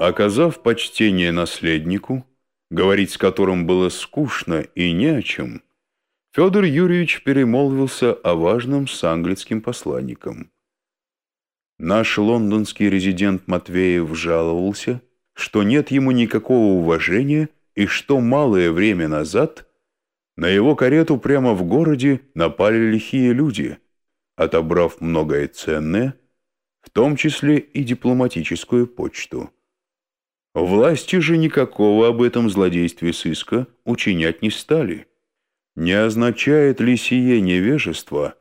Оказав почтение наследнику, говорить с которым было скучно и не о чем, Федор Юрьевич перемолвился о важном с английским посланником. Наш лондонский резидент Матвеев жаловался, что нет ему никакого уважения и что малое время назад на его карету прямо в городе напали лихие люди, отобрав многое ценное, в том числе и дипломатическую почту. Власти же никакого об этом злодействе сыска учинять не стали. Не означает ли сие невежество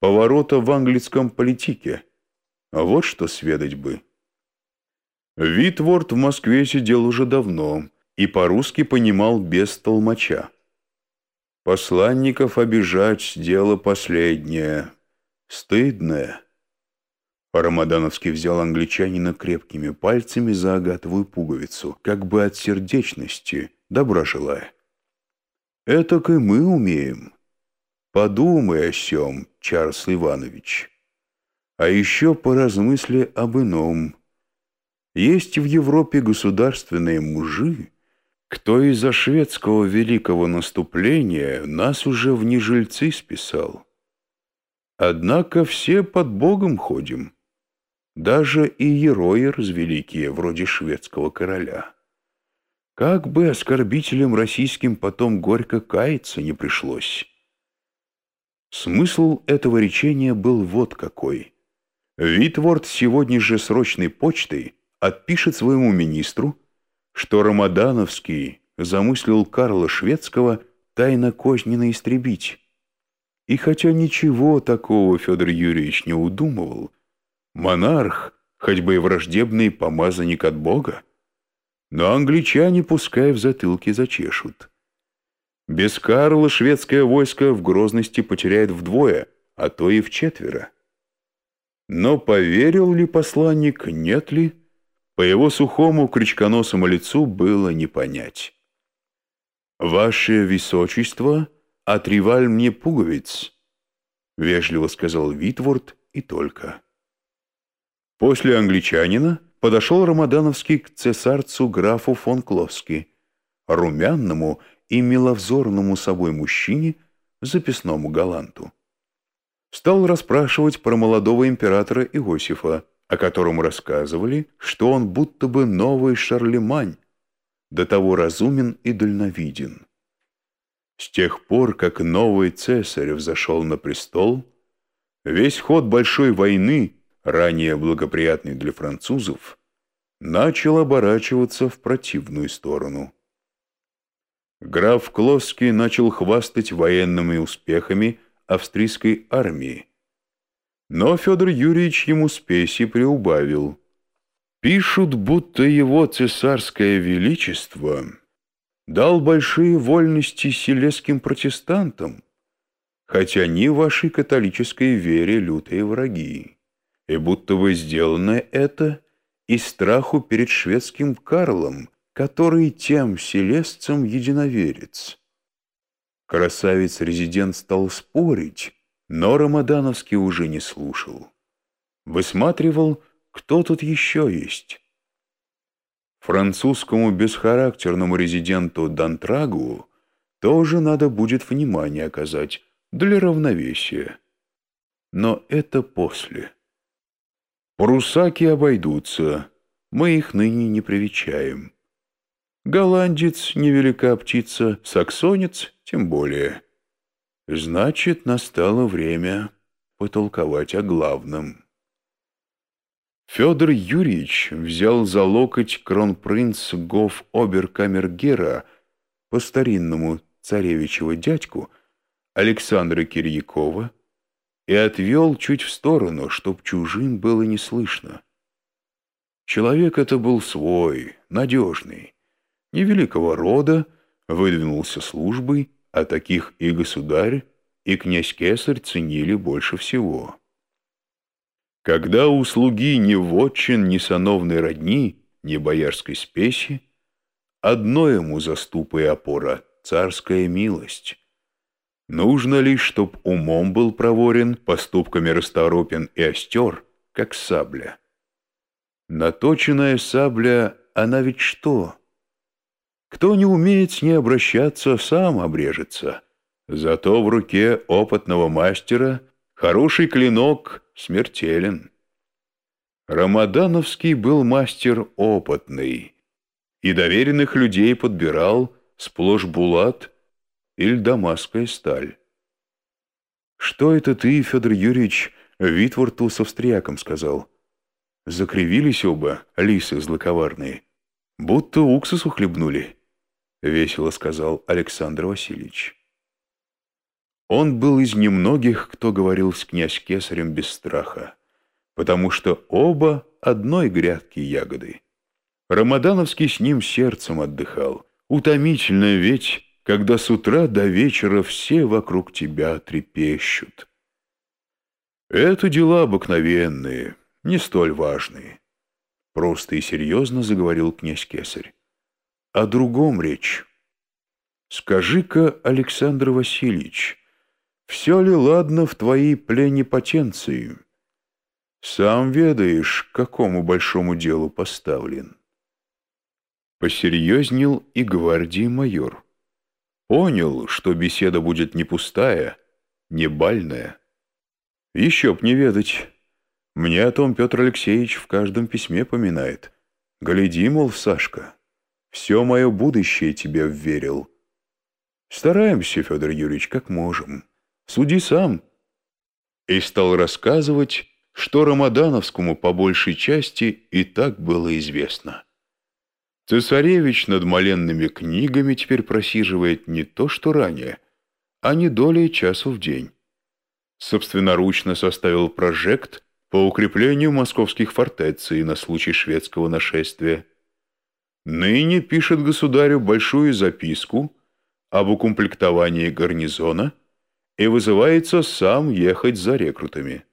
поворота в английском политике? Вот что сведать бы. Витворд в Москве сидел уже давно и по-русски понимал без толмача. Посланников обижать – дело последнее, стыдное. Рамадановский взял англичанина крепкими пальцами за агатовую пуговицу, как бы от сердечности, добра желая. «Этак и мы умеем. Подумай о сем, Чарльз Иванович. А еще поразмысли об ином. Есть в Европе государственные мужи, кто из-за шведского великого наступления нас уже в нежильцы списал. Однако все под Богом ходим, даже и герои развеликие, вроде шведского короля. Как бы оскорбителям российским потом горько каяться не пришлось. Смысл этого речения был вот какой. Витворд сегодня же срочной почтой отпишет своему министру, что Рамадановский замыслил Карла Шведского тайно Кознина истребить. И хотя ничего такого Федор Юрьевич не удумывал, монарх, хоть бы и враждебный помазанник от Бога, но англичане пускай в затылке зачешут. Без Карла шведское войско в грозности потеряет вдвое, а то и в четверо. Но поверил ли посланник, нет ли, по его сухому крючконосому лицу было не понять. «Ваше височество, отреваль мне пуговиц», — вежливо сказал Витворд и только. После англичанина подошел Рамадановский к цесарцу графу фон Кловски, румянному и миловзорному собой мужчине, записному галанту. Стал расспрашивать про молодого императора Иосифа, о котором рассказывали, что он будто бы новый Шарлемань, до того разумен и дальновиден. С тех пор, как новый цесарь взошел на престол, весь ход большой войны, ранее благоприятный для французов, начал оборачиваться в противную сторону. Граф Клосский начал хвастать военными успехами австрийской армии, но Федор Юрьевич ему спеси приубавил. Пишут, будто его цесарское величество дал большие вольности селесским протестантам, хотя ни вашей католической вере лютые враги, и будто вы сделано это из страху перед шведским Карлом, который тем селесцам единоверец. Красавец-резидент стал спорить, но Рамадановский уже не слушал. Высматривал, кто тут еще есть. Французскому бесхарактерному резиденту Дантрагу тоже надо будет внимание оказать для равновесия. Но это после. Прусаки обойдутся, мы их ныне не привечаем. Голландец — невелика птица, саксонец — тем более. Значит, настало время потолковать о главном. Федор Юрьевич взял за локоть кронпринц Гоф Оберкамергера по старинному царевичего дядьку Александра Кирьякова и отвел чуть в сторону, чтоб чужим было не слышно. Человек это был свой, надежный, невеликого рода, выдвинулся службой, а таких и государь, и князь-кесарь ценили больше всего. Когда у слуги ни вотчин, ни сановной родни, ни боярской спеси, одно ему заступа и опора — царская милость. Нужно лишь, чтоб умом был проворен, поступками расторопен и остер, как сабля. Наточенная сабля, она ведь что? Кто не умеет с ней обращаться, сам обрежется. Зато в руке опытного мастера хороший клинок смертелен. Рамадановский был мастер опытный и доверенных людей подбирал сплошь булат или дамасская сталь. «Что это ты, Федор Юрьевич, Витворту с австрияком сказал?» Закривились оба, лисы злоковарные. Будто уксусу хлебнули, — весело сказал Александр Васильевич. Он был из немногих, кто говорил с князь Кесарем без страха, потому что оба одной грядки ягоды. Рамадановский с ним сердцем отдыхал. Утомительно ведь, когда с утра до вечера все вокруг тебя трепещут. Это дела обыкновенные, не столь важные. Просто и серьезно заговорил князь Кесарь. О другом речь. Скажи-ка, Александр Васильевич, все ли ладно в твоей пленипотенции? Сам ведаешь, какому большому делу поставлен. Посерьезнел и гвардии майор. Понял, что беседа будет не пустая, не бальная. Еще б не ведать. Мне о том Петр Алексеевич в каждом письме поминает. Гляди, мол, Сашка, все мое будущее тебе вверил. Стараемся, Федор Юрьевич, как можем. Суди сам». И стал рассказывать, что Рамадановскому по большей части и так было известно. Цесаревич над моленными книгами теперь просиживает не то, что ранее, а не долей часу в день. Собственноручно составил прожект по укреплению московских фортеций на случай шведского нашествия. Ныне пишет государю большую записку об укомплектовании гарнизона – и вызывается сам ехать за рекрутами.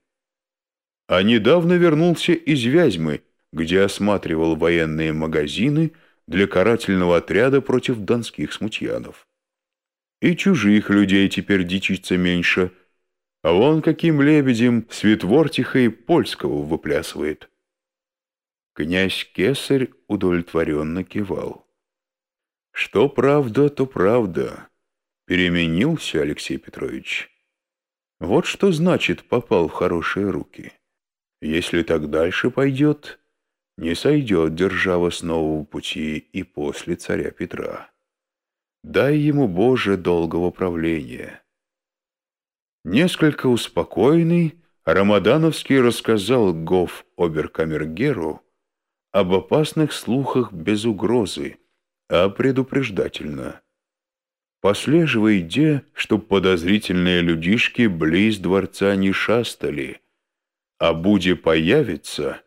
А недавно вернулся из Вязьмы, где осматривал военные магазины для карательного отряда против донских смутьянов. И чужих людей теперь дичится меньше, а вон каким лебедем Светвортиха и Польского выплясывает. Князь Кесарь удовлетворенно кивал. Что правда, то правда. Переменился Алексей Петрович. Вот что значит попал в хорошие руки. Если так дальше пойдет, не сойдет держава с нового пути и после царя Петра. Дай ему, Боже, долгого правления. Несколько успокоенный, Рамадановский рассказал Гоф Оберкамергеру об опасных слухах без угрозы, а предупреждательно – Послеживай, де, чтоб подозрительные людишки близ дворца не шастали, а буде появится,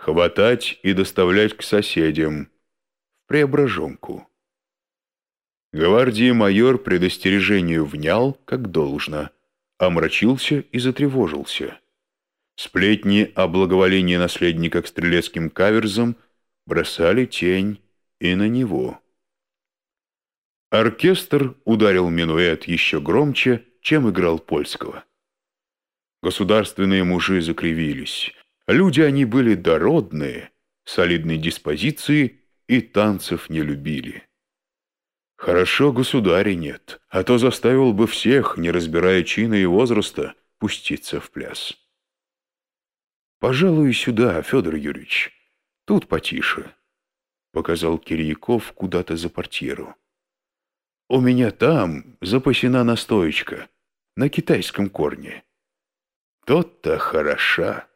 хватать и доставлять к соседям в Преображенку. Гвардии майор предостережению внял, как должно, омрачился и затревожился. Сплетни о благоволении наследника к стрелецким каверзам бросали тень и на него. Оркестр ударил минуэт еще громче, чем играл польского. Государственные мужи закривились. Люди они были дородные, солидной диспозиции и танцев не любили. Хорошо государя нет, а то заставил бы всех, не разбирая чина и возраста, пуститься в пляс. «Пожалуй, сюда, Федор Юрьевич. Тут потише», — показал Кирьяков куда-то за портьеру. У меня там запасена настоечка на китайском корне. Тот-то хороша.